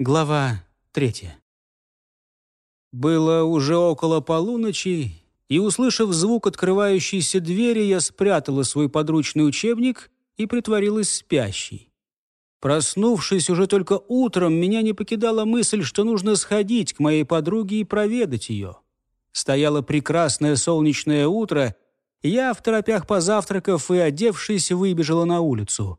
Глава третья. Было уже около полуночи, и, услышав звук открывающейся двери, я спрятала свой подручный учебник и притворилась спящей. Проснувшись уже только утром, меня не покидала мысль, что нужно сходить к моей подруге и проведать ее. Стояло прекрасное солнечное утро, и я, в торопях позавтракав и одевшись, выбежала на улицу.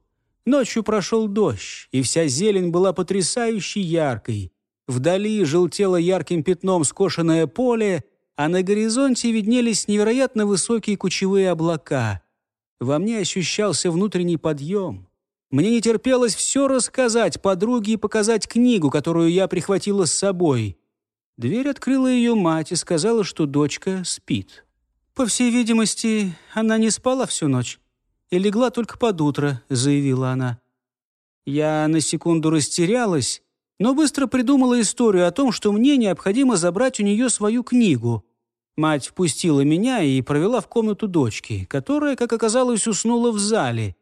Ночью прошел дождь, и вся зелень была потрясающе яркой. Вдали желтело ярким пятном скошенное поле, а на горизонте виднелись невероятно высокие кучевые облака. Во мне ощущался внутренний подъем. Мне не терпелось все рассказать подруге и показать книгу, которую я прихватила с собой. Дверь открыла ее мать и сказала, что дочка спит. По всей видимости, она не спала всю ночь и легла только под утро», — заявила она. Я на секунду растерялась, но быстро придумала историю о том, что мне необходимо забрать у нее свою книгу. Мать впустила меня и провела в комнату дочки, которая, как оказалось, уснула в зале.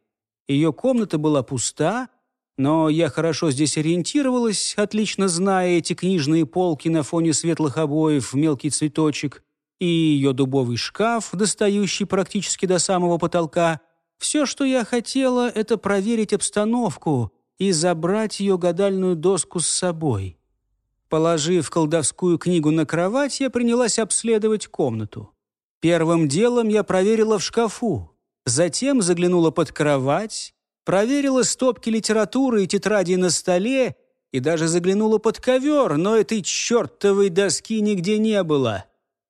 Ее комната была пуста, но я хорошо здесь ориентировалась, отлично зная эти книжные полки на фоне светлых обоев мелкий цветочек и ее дубовый шкаф, достающий практически до самого потолка, все, что я хотела, это проверить обстановку и забрать ее гадальную доску с собой. Положив колдовскую книгу на кровать, я принялась обследовать комнату. Первым делом я проверила в шкафу, затем заглянула под кровать, проверила стопки литературы и тетрадей на столе и даже заглянула под ковер, но этой чертовой доски нигде не было.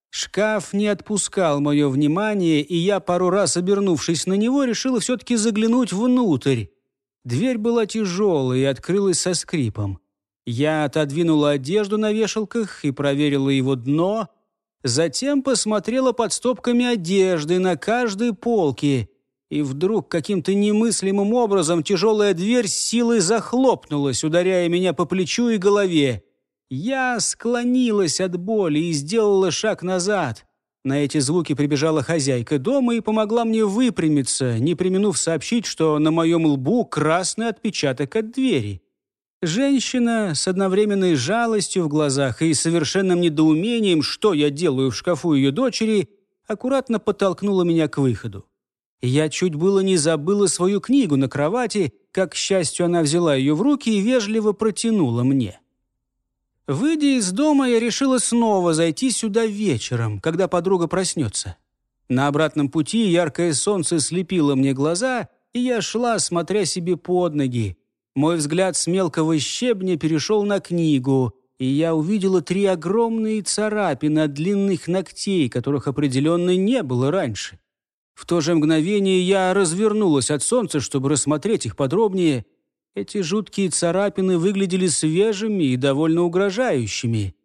Шкаф не отпускал мое внимание, и я, пару раз обернувшись на него, решила все-таки заглянуть внутрь. Дверь была тяжелая и открылась со скрипом. Я отодвинула одежду на вешалках и проверила его дно, затем посмотрела под стопками одежды на каждой полке, и вдруг каким-то немыслимым образом тяжелая дверь силой захлопнулась, ударяя меня по плечу и голове. Я склонилась от боли и сделала шаг назад. На эти звуки прибежала хозяйка дома и помогла мне выпрямиться, не применув сообщить, что на моем лбу красный отпечаток от двери. Женщина с одновременной жалостью в глазах и совершенным недоумением, что я делаю в шкафу ее дочери, аккуратно подтолкнула меня к выходу. Я чуть было не забыла свою книгу на кровати, как, к счастью, она взяла ее в руки и вежливо протянула мне. Выйдя из дома, я решила снова зайти сюда вечером, когда подруга проснется. На обратном пути яркое солнце слепило мне глаза, и я шла, смотря себе под ноги. Мой взгляд с мелкого щебня перешел на книгу, и я увидела три огромные царапины от длинных ногтей, которых определенно не было раньше. В то же мгновение я развернулась от солнца, чтобы рассмотреть их подробнее – эти жуткие царапины выглядели свежими и довольно угрожающими.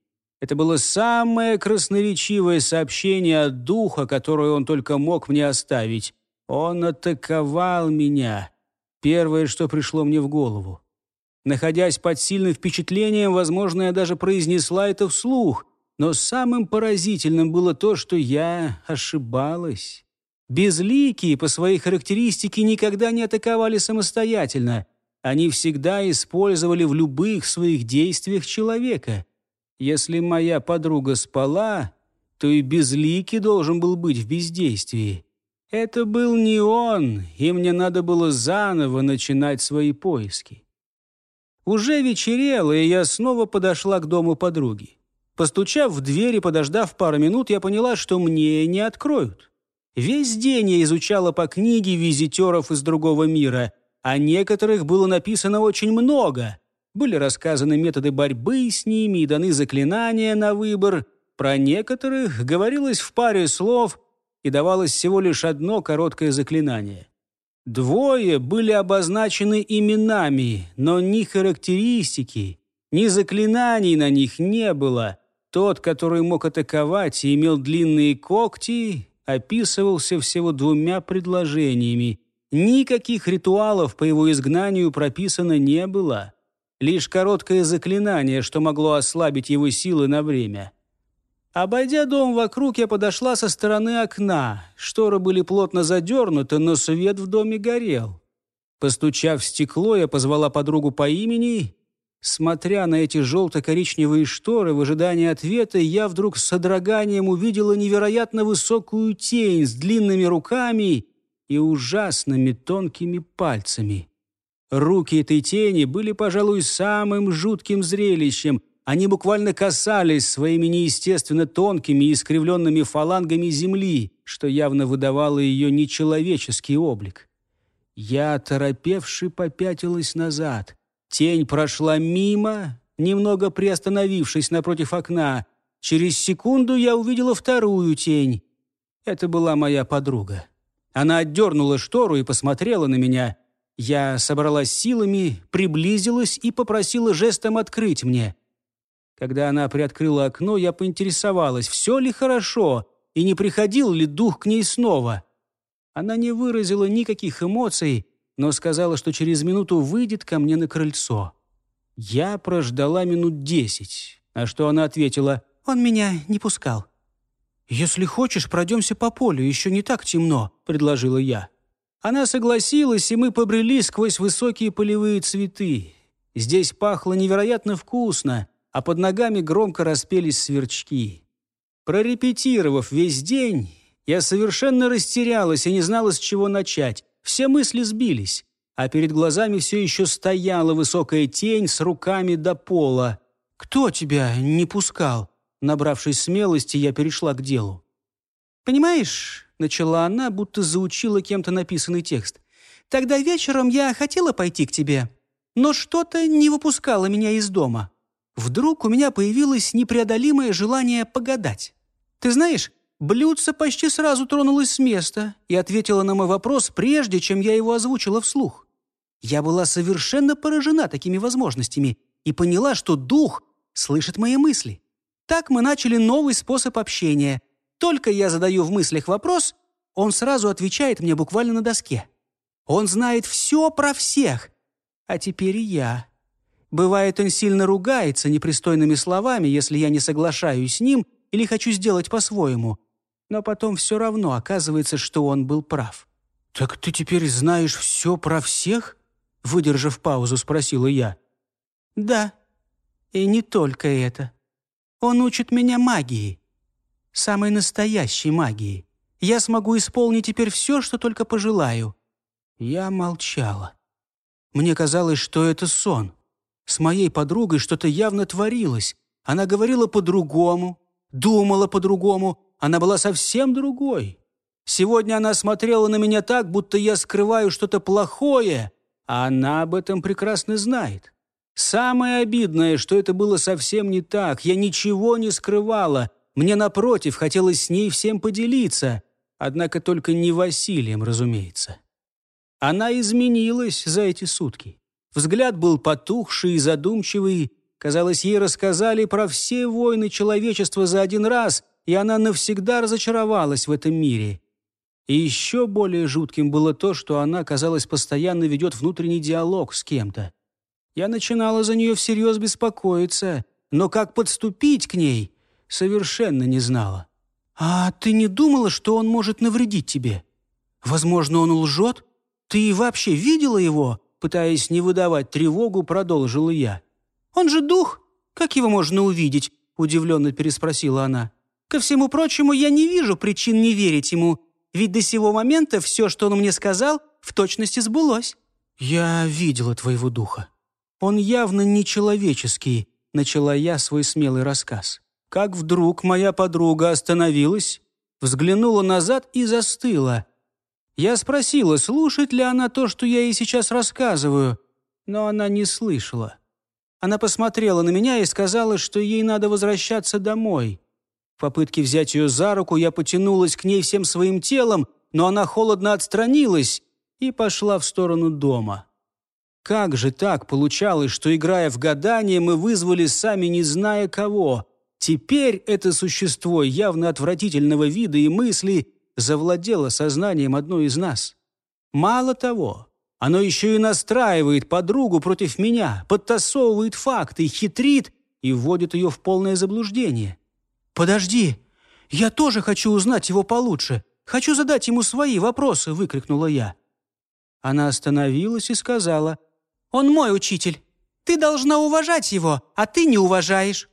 Это было самое красноречивое сообщение от духа, которое он только мог мне оставить. Он атаковал меня. Первое, что пришло мне в голову. Находясь под сильным впечатлением, возможно, я даже произнесла это вслух, но самым поразительным было то, что я ошибалась. Безликие по своей характеристике никогда не атаковали самостоятельно они всегда использовали в любых своих действиях человека. Если моя подруга спала, то и безликий должен был быть в бездействии. Это был не он, и мне надо было заново начинать свои поиски. Уже вечерело, и я снова подошла к дому подруги. Постучав в дверь и подождав пару минут, я поняла, что мне не откроют. Весь день я изучала по книге визитеров из другого мира — о некоторых было написано очень много. Были рассказаны методы борьбы с ними и даны заклинания на выбор. Про некоторых говорилось в паре слов и давалось всего лишь одно короткое заклинание. Двое были обозначены именами, но ни характеристики, ни заклинаний на них не было. Тот, который мог атаковать и имел длинные когти, описывался всего двумя предложениями Никаких ритуалов по его изгнанию прописано не было. Лишь короткое заклинание, что могло ослабить его силы на время. Обойдя дом вокруг, я подошла со стороны окна. Шторы были плотно задернуты, но свет в доме горел. Постучав в стекло, я позвала подругу по имени Смотря на эти желто-коричневые шторы в ожидании ответа, я вдруг с содроганием увидела невероятно высокую тень с длинными руками и ужасными тонкими пальцами. Руки этой тени были, пожалуй, самым жутким зрелищем. Они буквально касались своими неестественно тонкими и искривленными фалангами земли, что явно выдавало ее нечеловеческий облик. Я, торопевши, попятилась назад — Тень прошла мимо, немного приостановившись напротив окна. Через секунду я увидела вторую тень. Это была моя подруга. Она отдернула штору и посмотрела на меня. Я собралась силами, приблизилась и попросила жестом открыть мне. Когда она приоткрыла окно, я поинтересовалась, все ли хорошо и не приходил ли дух к ней снова. Она не выразила никаких эмоций, но сказала, что через минуту выйдет ко мне на крыльцо. Я прождала минут десять, а что она ответила, «Он меня не пускал». «Если хочешь, пройдемся по полю, еще не так темно», — предложила я. Она согласилась, и мы побрели сквозь высокие полевые цветы. Здесь пахло невероятно вкусно, а под ногами громко распелись сверчки. Прорепетировав весь день, я совершенно растерялась и не знала, с чего начать. Все мысли сбились, а перед глазами все еще стояла высокая тень с руками до пола. «Кто тебя не пускал?» Набравшись смелости, я перешла к делу. «Понимаешь», — начала она, будто заучила кем-то написанный текст, «тогда вечером я хотела пойти к тебе, но что-то не выпускало меня из дома. Вдруг у меня появилось непреодолимое желание погадать. Ты знаешь, Блюдце почти сразу тронулась с места и ответила на мой вопрос, прежде чем я его озвучила вслух. Я была совершенно поражена такими возможностями и поняла, что дух слышит мои мысли. Так мы начали новый способ общения. Только я задаю в мыслях вопрос, он сразу отвечает мне буквально на доске. Он знает все про всех. А теперь и я. Бывает, он сильно ругается непристойными словами, если я не соглашаюсь с ним или хочу сделать по-своему но потом все равно оказывается, что он был прав. «Так ты теперь знаешь все про всех?» Выдержав паузу, спросила я. «Да, и не только это. Он учит меня магии. Самой настоящей магии. Я смогу исполнить теперь все, что только пожелаю». Я молчала. Мне казалось, что это сон. С моей подругой что-то явно творилось. Она говорила по-другому, думала по-другому, она была совсем другой. Сегодня она смотрела на меня так, будто я скрываю что-то плохое, а она об этом прекрасно знает. Самое обидное, что это было совсем не так. Я ничего не скрывала. Мне, напротив, хотелось с ней всем поделиться. Однако только не Василием, разумеется. Она изменилась за эти сутки. Взгляд был потухший и задумчивый. Казалось, ей рассказали про все войны человечества за один раз, и она навсегда разочаровалась в этом мире. И еще более жутким было то, что она, казалось, постоянно ведет внутренний диалог с кем-то. Я начинала за нее всерьез беспокоиться, но как подступить к ней, совершенно не знала. «А ты не думала, что он может навредить тебе? Возможно, он лжет? Ты вообще видела его?» Пытаясь не выдавать тревогу, продолжила я. «Он же дух! Как его можно увидеть?» Удивленно переспросила она. Ко всему прочему, я не вижу причин не верить ему, ведь до сего момента все, что он мне сказал, в точности сбылось». «Я видела твоего духа. Он явно нечеловеческий», — начала я свой смелый рассказ. Как вдруг моя подруга остановилась, взглянула назад и застыла. Я спросила, слушает ли она то, что я ей сейчас рассказываю, но она не слышала. Она посмотрела на меня и сказала, что ей надо возвращаться домой попытке взять ее за руку я потянулась к ней всем своим телом, но она холодно отстранилась и пошла в сторону дома. Как же так получалось, что, играя в гадание, мы вызвали сами не зная кого? Теперь это существо явно отвратительного вида и мысли завладело сознанием одной из нас. Мало того, оно еще и настраивает подругу против меня, подтасовывает факты, хитрит и вводит ее в полное заблуждение. «Подожди! Я тоже хочу узнать его получше! Хочу задать ему свои вопросы!» — выкрикнула я. Она остановилась и сказала, «Он мой учитель. Ты должна уважать его, а ты не уважаешь».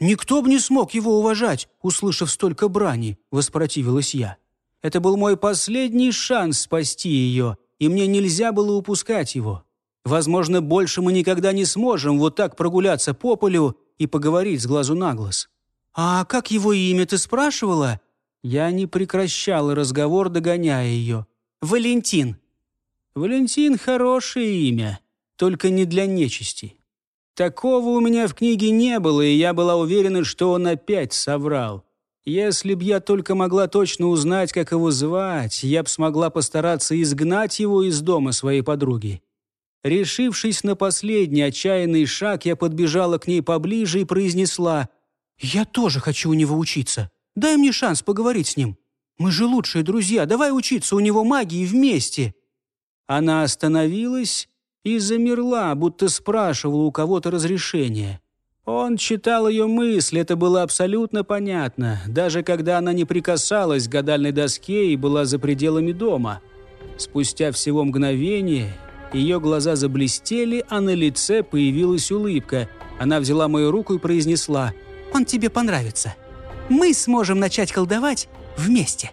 «Никто бы не смог его уважать, услышав столько брани», — воспротивилась я. «Это был мой последний шанс спасти ее, и мне нельзя было упускать его. Возможно, больше мы никогда не сможем вот так прогуляться по полю и поговорить с глазу на глаз». «А как его имя ты спрашивала?» Я не прекращала разговор, догоняя ее. «Валентин». «Валентин — хорошее имя, только не для нечисти. Такого у меня в книге не было, и я была уверена, что он опять соврал. Если б я только могла точно узнать, как его звать, я б смогла постараться изгнать его из дома своей подруги. Решившись на последний отчаянный шаг, я подбежала к ней поближе и произнесла «Я тоже хочу у него учиться. Дай мне шанс поговорить с ним. Мы же лучшие друзья, давай учиться у него магии вместе». Она остановилась и замерла, будто спрашивала у кого-то разрешения. Он читал ее мысли, это было абсолютно понятно, даже когда она не прикасалась к гадальной доске и была за пределами дома. Спустя всего мгновение ее глаза заблестели, а на лице появилась улыбка. Она взяла мою руку и произнесла «Он тебе понравится. Мы сможем начать колдовать вместе».